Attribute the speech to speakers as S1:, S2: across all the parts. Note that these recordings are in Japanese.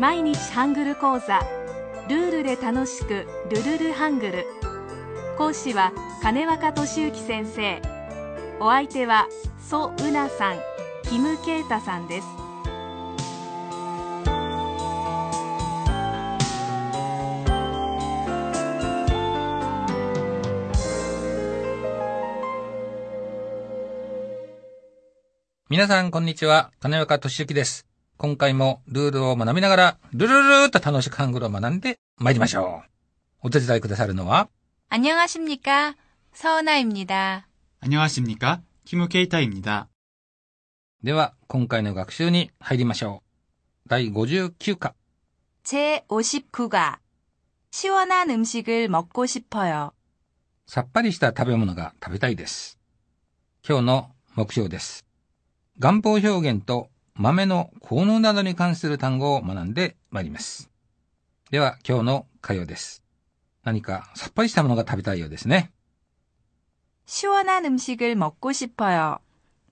S1: 毎日ハングル講座ルールで楽しくルルルハングル講師は金若俊之先生お相手はソ・ウナさんキム・ケイタさんです
S2: 皆さん、こんにちは。金岡俊之です。今回もルールを学びながら、ルルルーと楽しくハングルを学んで参りましょう。お手伝いくださるのは、
S3: 안녕하십니까? 서은아입니다.
S4: 안녕하십니까? 키무케이타입니다.
S2: では、今回の学習に入りましょう。第59課。
S3: 제 59가 시원한 음식을 먹고 싶어요.
S2: さっぱりした食べ物が食べたいです。今日の目標です。願望表現と 豆の効能などに関する単語を学んでまいります。では、今日の会話です。何かさっぱりしたものが食べたいようですね。
S3: 시원한 음식을 먹고 싶어요.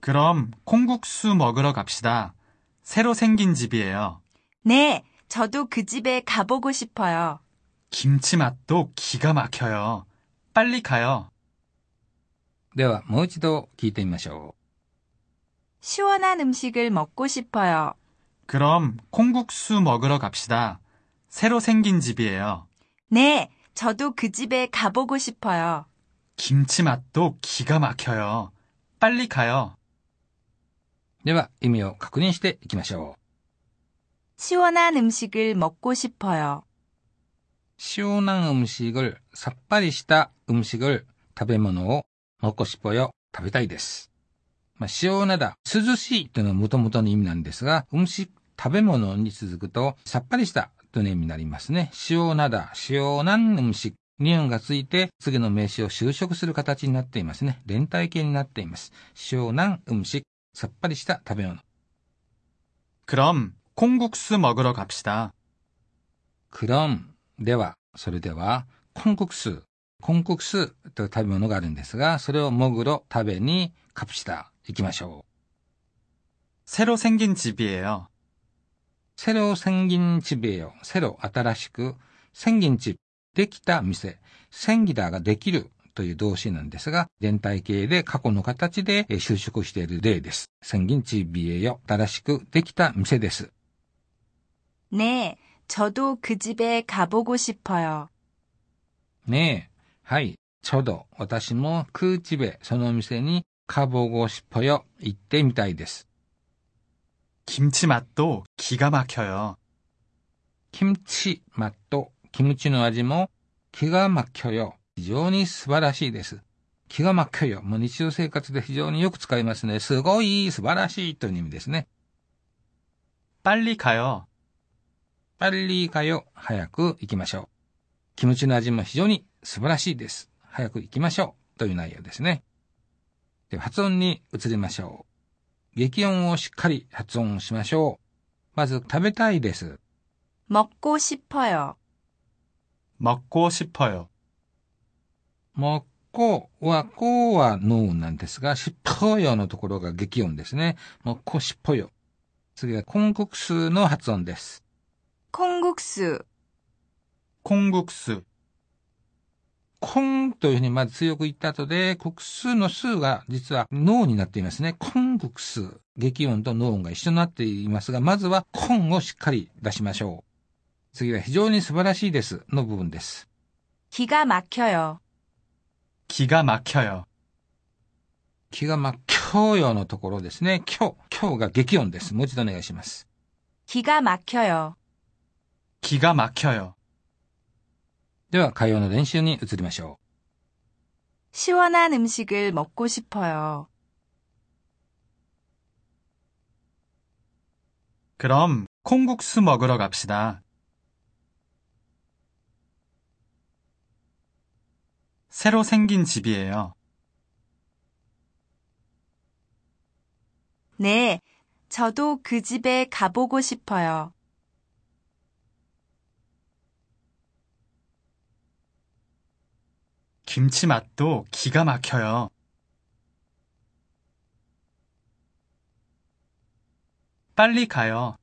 S4: 그럼 콩국수 먹으러 갑시다. 새로 생긴 집이에요.
S3: 네, 저도 그 집에 가보고 싶어요.
S4: 김치 맛도 기가 막혀요. 빨리 가요.
S2: では、もう一度聞いてみましょ
S3: 시원한 음식을 먹고 싶어요.
S4: 그럼 콩국수 먹으러 갑시다. 새로 생긴 집이에요.
S3: 네, 저도 그 집에 가보고 싶어요.
S4: 김치 맛도 기가 막혀요. 빨리 가요.
S2: う。では、意味を確認していきましょう。
S3: 시원한 음식을 먹고 싶어요.
S2: 시원한 음식을 さっぱりした음식을食べ物を먹고 싶어요食べたいです。 まあ、시원하다涼しいというのは元々の意味なんですが、음식食べ物に続くとさっぱりしたという意味になりますね。시원하다 시원한 음식ニ音がついて次の名詞を修飾する形になっていますね。連体形になっています。시원한 음식さっぱりした食べ物。
S4: 그럼 콩국수 먹으러 갑시다.
S2: 그럼では、それでは、콩국수、콩국수という食べ物があるんですが、それを먹으러食べに갑시다。 行きましょう。
S4: 새로 생긴 집이에요.
S2: 새로생긴집이에요。새로新しく、생긴 집、できた店。생기다ができるという動詞なんですが、連体形で過去の形でえー修飾している例です。생긴집이에요。新しくできた店です。
S3: 네, 저도 그 집에 가보고 싶어요.
S2: ねえ。はい。ちょうど私も空地べその店に 가보고싶어요行ってみたいです。
S4: 김치 맛도 기가 막혀요.
S2: キムチマット、キムチの味も気が막혀요。非常に素晴らしいです。気が막혀요。もう日常生活で非常によく使いますね。すごい、素晴らしいという意味ですね。
S4: 빨리 가요.
S2: パリーカよ。早く行きましょう。キムチの味も非常に素晴らしいです。早く行きましょう。という内容ですね。 では発音に移りましょう。激音をしっかり発音しましょう。まず、食べたいです。
S3: 먹고 싶어요.
S4: 먹고 싶어요.
S2: もっこは、こはノーなんですが、しっぽよのところが激音ですね。もっこしっぽよ。次は、根国数の発音です。
S3: 콩국수,
S4: 콩국수.
S2: コンというふうにまず強く言った後で、国数の数が実はノーになっていますね。コン国数。激音とノー音が一緒になっていますが、まずはコンをしっかり出しましょう。次は非常に素晴らしいですの部分です。
S3: 기가 막혀요.
S4: 기가 막혀요.
S2: 気がま、今日よのところですね。今日、今日が激音です。もう一度お願いします。
S3: 기가 막혀요.
S4: 기가 막혀요.
S2: では、会話の練習に移りましょ
S3: 시원한 음식을 먹고 싶어요.
S4: 그럼 콩국수 먹으러 갑시다. 새로 생긴 집이에요.
S3: 네, 저도 그 집에 가보고 싶어요.
S4: 김치 맛도 기가 막혀 요. 빨리 가 요.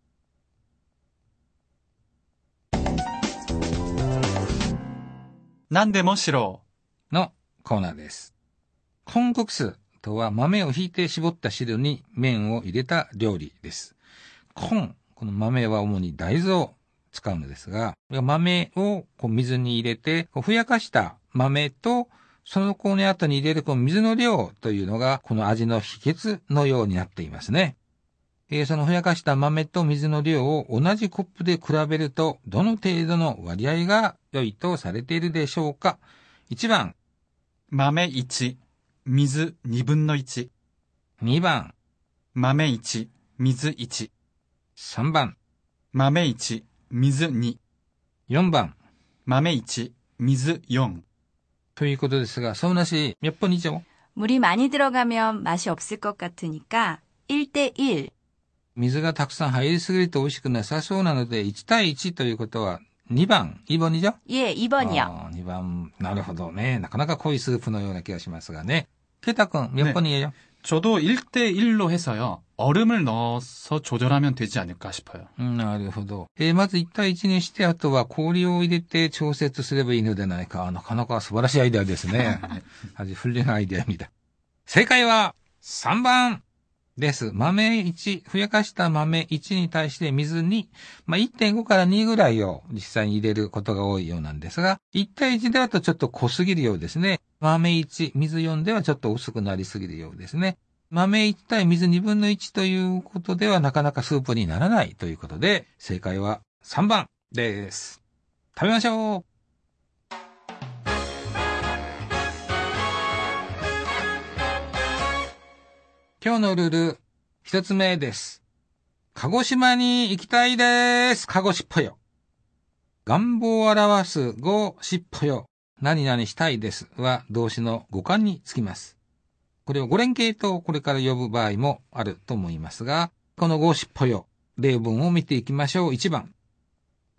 S4: 난데모시로
S2: のコーナーです。コンクスとは豆を引いて絞った汁に麺を入れた料理です。コン、この豆は主に大豆を使うのですが、豆をこう水に入れて、ふやかした豆と、そのこの後に入れるこの水の量というのが、この味の秘訣のようになっていますね。えーそのふやかした豆と水の量を同じコップで比べると、どの程度の割合が良いとされているでしょうか ?1 番、
S4: 豆1、水2分の1、
S2: 2番、
S4: 豆1、水1、
S2: 3番、
S4: 豆1、水2、
S2: 4番、
S4: 豆1、水4。
S2: ということですが、서은아 씨, 몇 번이죠?
S3: 물이 많이 들어가면 맛이 없을 것 같으니까 1대1.
S2: 水がたくさん入りすぎると美味しくなさそうなので、1対1ということは、2番、2번이죠?
S3: 예, 2번이요.
S2: あー2番、なるほどね。なかなか濃いスープのような気がしますがね。ケタ君、몇
S4: 네.
S2: 번이에요?
S4: 저도 1대1로 해서요. 얼음을 넣어서 조절하면 되지 않을까 싶어요.
S2: うんなるほど。えーまず1対1にして、あとは氷を入れて調節すればいいのではないか。なかなか素晴らしいアイデアですね。 아주 훌륭한 아이디어입니다. 正解は3番です。豆1、ふやかした豆1に対して水2、まあ、1.5から2ぐらいを実際に入れることが多いようなんですが、1対1ではとちょっと濃すぎるようですね。 豆1、水4ではちょっと薄くなりすぎるようですね。豆1対水2分の1ということではなかなかスープにならないということで、正解は3番です。食べましょう今日のルール、一つ目です。鹿児島に行きたいです。鹿児しっぽよ。願望を表すごしっぽよ。何々したいですは動詞の語感につきます。これを語連形とこれから呼ぶ場合もあると思いますが、このごしっぽよ。例文を見ていきましょう。1番。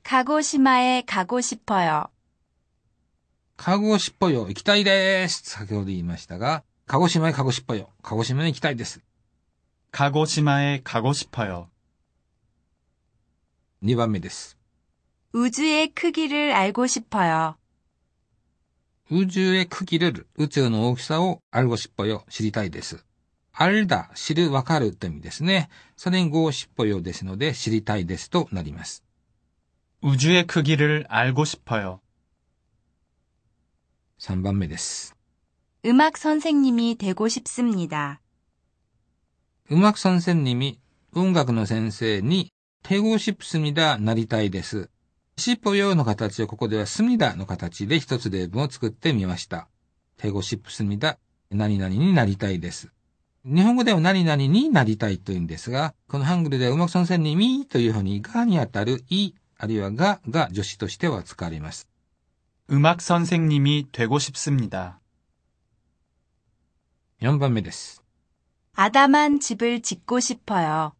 S3: 가고시마에 가고 싶어요.
S2: 鹿児しっぽよ。行きたいです。先ほど言いましたが、鹿児島へ鹿児しっぽよ。鹿児島に行きたいです。
S4: 가고시마에 가고 싶어요.
S2: 2番目です。
S3: 우주의 크기를 알고 싶어요.
S2: 宇宙へ区切れる宇宙の大きさを알고 싶어よ、知りたいです。알다、知る、わかるという意味ですね。それにごしっぽよですので、知りたいですとなります。
S4: 우주의 크기를 알고 싶어요.
S2: 3番目です。
S3: 음악 선생님이 되고 싶습니다.
S2: うまく先生に、音楽の先生に、手ごしっすみだ、なりたいです。 しっぽよの形をここではすみだの形で一つ例文を作ってみました。手ごしっすみだ、何々になりたいです。日本語では何々になりたいというんですが、このハングルではうまく先生にみというふうにがにあたるい、あるいはがが助詞としては使われます。
S4: 음악 선생님이 되고 싶습니다.
S2: 4番目です。
S3: 아담한 집을 짓고 싶어요.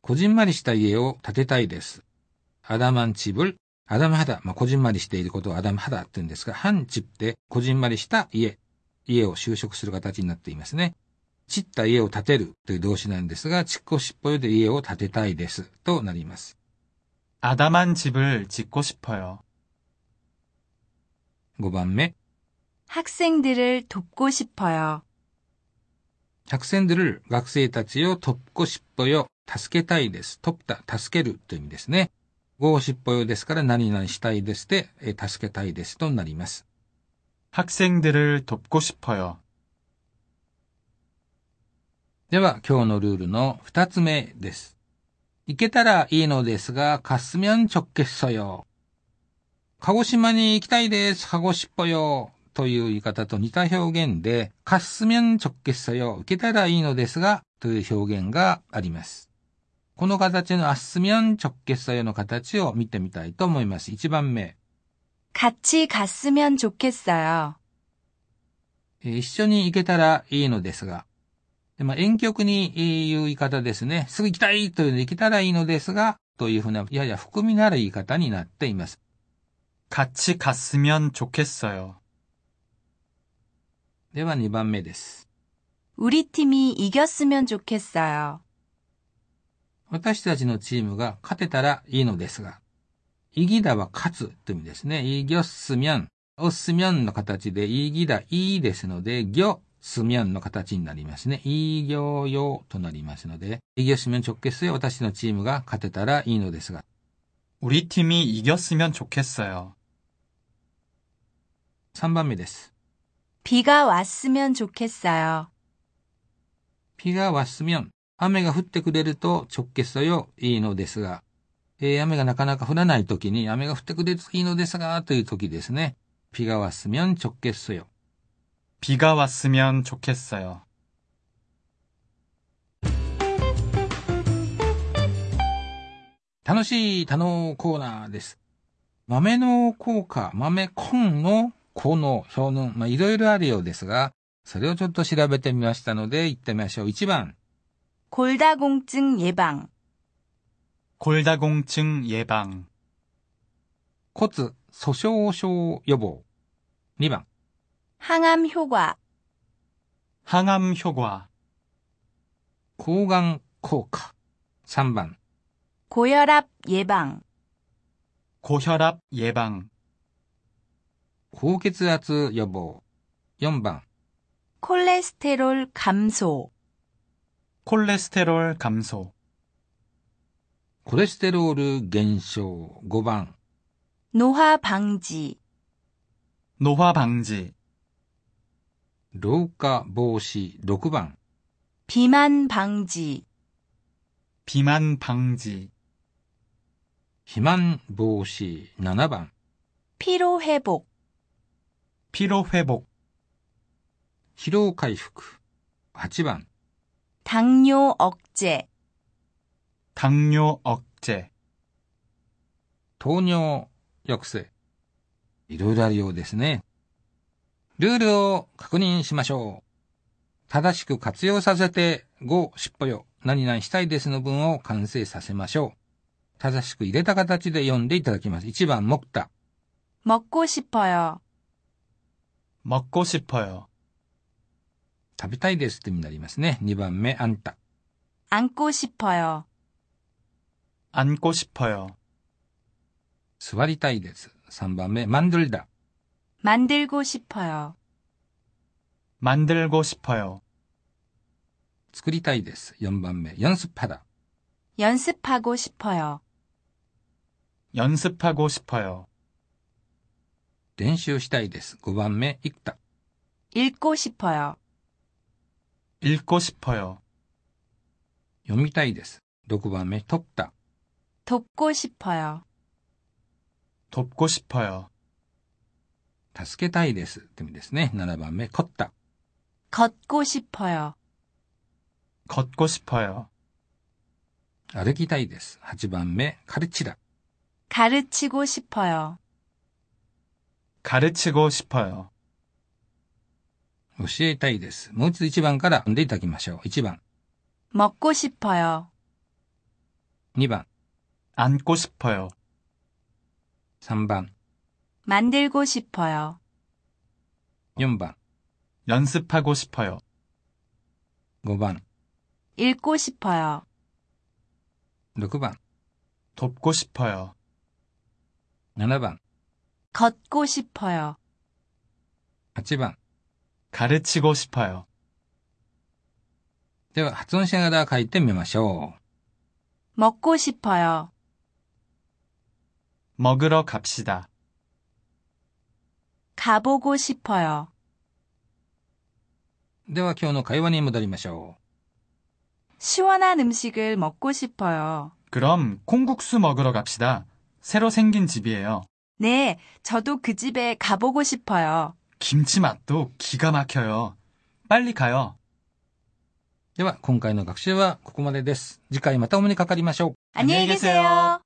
S2: こじんまりした家を建てたいです。 アダマンチブル、アダムハダ、まあ、こじんまりしていることをアダムハダって言うんですが、ハンチってこじんまりした家、家を就職する形になっていますね。散った家を建てるという動詞なんですが、ちっこしっぽよで家を建てたいですとなります。
S4: 아담한 집을 짓고 싶어요.
S2: 5番目、
S3: 학생들을 돕고 싶어요.
S2: 百戦ドル学生たちをとっこしっぽよ、助けたいです。とった、助けるという意味ですね。 ごしっぽよですから何々したいですで、えー助けたいですとなります。
S4: 학생들을 돕고 싶어요.
S2: では、今日のルールの二つ目です。行けたらいいのですが、かすみゃんちょっけっそよ。鹿児島に行きたいです。鹿児しっぽよ。という言い方と似た表現で、かすみゃんちょっけっそよ。行けたらいいのですが、という表現があります。 この形のあっすみゃんちょっけっそよの形を見てみたいと思います。一番目。
S3: 같이 갔으면 좋겠어요.
S2: えー一緒に行けたらいいのですが、でまあ、遠曲に言う言い方ですね。すぐ行きたいというので行けたらいいのですが、というふうな、やや含みのある言い方になっています。
S4: 같이 갔으면 좋겠어요.
S2: では2番目です。
S3: 우리 팀이 이겼으면 좋겠어요.
S2: 私たちのチームが勝てたらいいのですが、 イギダは勝つという意味ですね。イギョスミョン。オスミョンの形で、イギダ、イですので、ギョスミョンの形になりますね。イギョヨとなりますので、イギョスミョン直結で私のチームが勝てたらいいのですが。
S4: 우리 팀이 이겼으면 좋겠어요.
S2: 3番目です。
S3: 비가 왔으면 좋겠어요.
S2: ピがわすみょん。 雨が降ってくれると直結よいいのですが、えー雨がなかなか降らない時に雨が降ってくれるといいのですが、という時ですね。ピがわすみょん直結よ。
S4: 비가 왔으면 좋겠어요.
S2: 楽しい多能コーナーです。豆の効果、豆根の効能、表能、まあ、いろいろあるようですが、それをちょっと調べてみましたので、行ってみましょう。1番、
S3: 골다공증 예방.
S4: 골다공증 예방.
S2: 骨粗鬆症予防。2番、
S3: 항암 효과.
S4: 항암 효과.
S2: 抗がん効果。3番、
S3: 고혈압 예방.
S4: 고혈압 예방.
S2: 高血圧予防。4番、
S3: 콜레스테롤 감소.
S4: 콜레스테롤 감소.
S2: コレステロール減少。5番、
S3: 노화 방지.
S4: 노화 방지.
S2: 老化防止。6番、
S3: 비만 방지.
S4: 비만 방지.
S2: 肥満防止。7番、
S3: 피로 회복.
S4: 피로 회복.
S2: 疲労回復。8番、
S3: 당뇨 억제.
S4: 당뇨 억제.
S2: 糖尿抑制。いろいろあるようですね。ルールを確認しましょう。正しく活用させて、ご、しっぽよ、何々したいですの文を完成させましょう。正しく入れた形で読んでいただきます。1番、먹다。
S3: 먹고 싶어요.
S4: 먹고 싶어요.
S2: 食べたいですって意味になりますね。2番目、あんた。
S3: 안고 싶어요.
S4: 안고 싶어요.
S2: 座りたいです。3番目、만들다。
S3: 만들고 싶어요.
S4: 만들고 싶어요.
S2: 作りたいです。4番目、연습하다。
S3: 연습하고 싶어요.
S4: 연습하고 싶어요.
S2: 練習したいです。5番目、읽다。
S3: 읽고 싶어요.
S4: 읽고 싶어요.
S2: 読みたいです。6番目、돕다。
S3: 돕고 싶어요.
S4: 돕고 싶어요.
S2: 助けたいです。って意味ですね。7番目、걷다。
S3: 걷고 싶어요.
S4: 걷고 싶어요.
S2: 歩きたいです。8番目、カルチだ。
S3: 가르치고 싶어요.
S4: 가르치고 싶어요.
S2: 教えたいです。もう一度1番から読んでいただきましょう。1番、
S3: 먹고 싶어요.
S2: 2番、
S4: 안고 싶어요.
S2: 3番、
S3: 만들고 싶어요.
S2: 4番、
S4: 연습하고 싶어요.
S2: 5番、
S3: 읽고 싶어요.
S2: 6番、
S4: 돕고 싶어요.
S2: 7番、
S3: 걷고 싶어요.
S2: 8番。
S4: 가르치고 싶어요.
S2: では、発音しながら書いてみましょ
S3: 먹고 싶어요.
S4: 먹으러 갑시다.
S3: 가보고 싶어요.
S2: う。では、今日の会話に戻りましょ
S3: 시원한 음식을 먹고 싶어요.
S4: 그럼 콩국수 먹으러 갑시다. 새로 생긴 집이에요.
S3: 네, 저도 그 집에 가보고 싶어요.
S4: 김치 맛도 기가 막혀요. 빨리 가요.
S2: う。では、今回の学習はここまでです。次回またお目にかかりましょう。
S3: 안녕히 계세요.